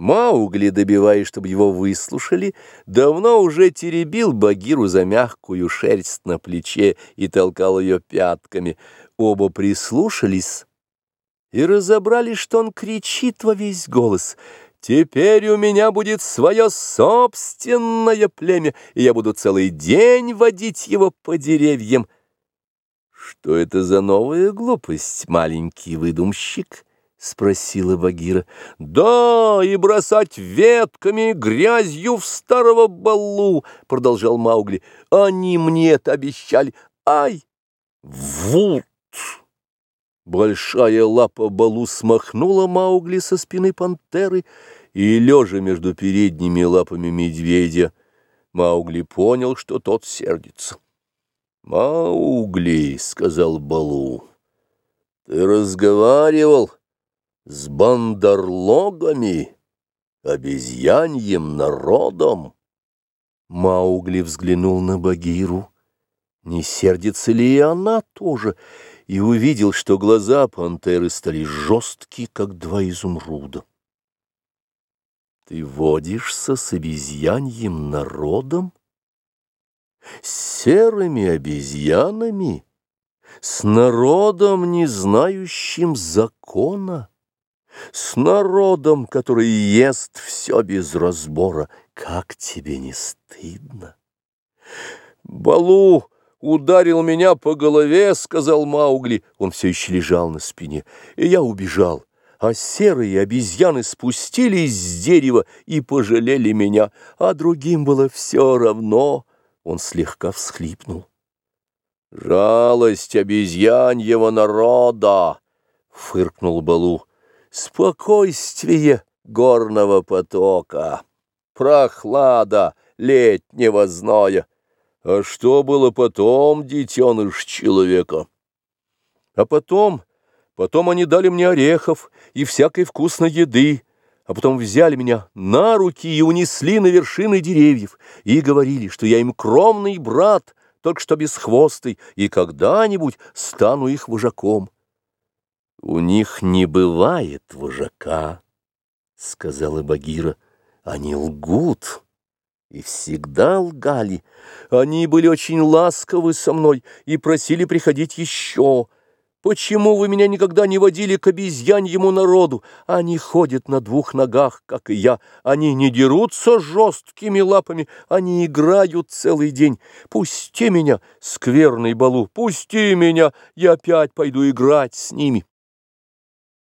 Маугли, добиваясь, чтобы его выслушали, давно уже теребил Багиру за мягкую шерсть на плече и толкал ее пятками. Оба прислушались и разобрали, что он кричит во весь голос — Теперь у меня будет свое собственное племя, и я буду целый день водить его по деревьям. Что это за новая глупость, маленький выдумщик? — спросила Багира. — Да, и бросать ветками грязью в старого балу, — продолжал Маугли. — Они мне это обещали. Ай! Вот! Большая лапа Балу смахнула Маугли со спины пантеры, и, лежа между передними лапами медведя, Маугли понял, что тот сердится. «Маугли», — сказал Балу, — «ты разговаривал с бандарлогами, обезьяньем народом?» Маугли взглянул на Багиру. Не сердится ли и она тоже? и увидел, что глаза пантеры стали жесткие, как два изумруда. Ты водишься с обезьяньим народом? С серыми обезьянами? С народом, не знающим закона? С народом, который ест все без разбора? Как тебе не стыдно? Балу! ударил меня по голове, — сказал Маугли. Он все еще лежал на спине. И я убежал. А серые обезьяны спустились с дерева и пожалели меня, а другим было все равно. Он слегка всхлипнул. «Жалость обезьяньего народа!» — фыркнул Балу. «Спокойствие горного потока, прохлада летнего зноя. А что было потом, детеныш человека? А потом, потом они дали мне орехов и всякой вкусной еды, а потом взяли меня на руки и унесли на вершины деревьев, и говорили, что я им кромный брат, только что бесхвостый, и когда-нибудь стану их вожаком. У них не бывает вожака, — сказала Багира, — они лгут и всегда лгали. Они были очень ласковы со мной и просили приходить еще. Почему вы меня никогда не водили к обезьяньему народу? Они ходят на двух ногах, как и я. Они не дерутся жесткими лапами, они играют целый день. Пусти меня, скверный балу, пусти меня, я опять пойду играть с ними».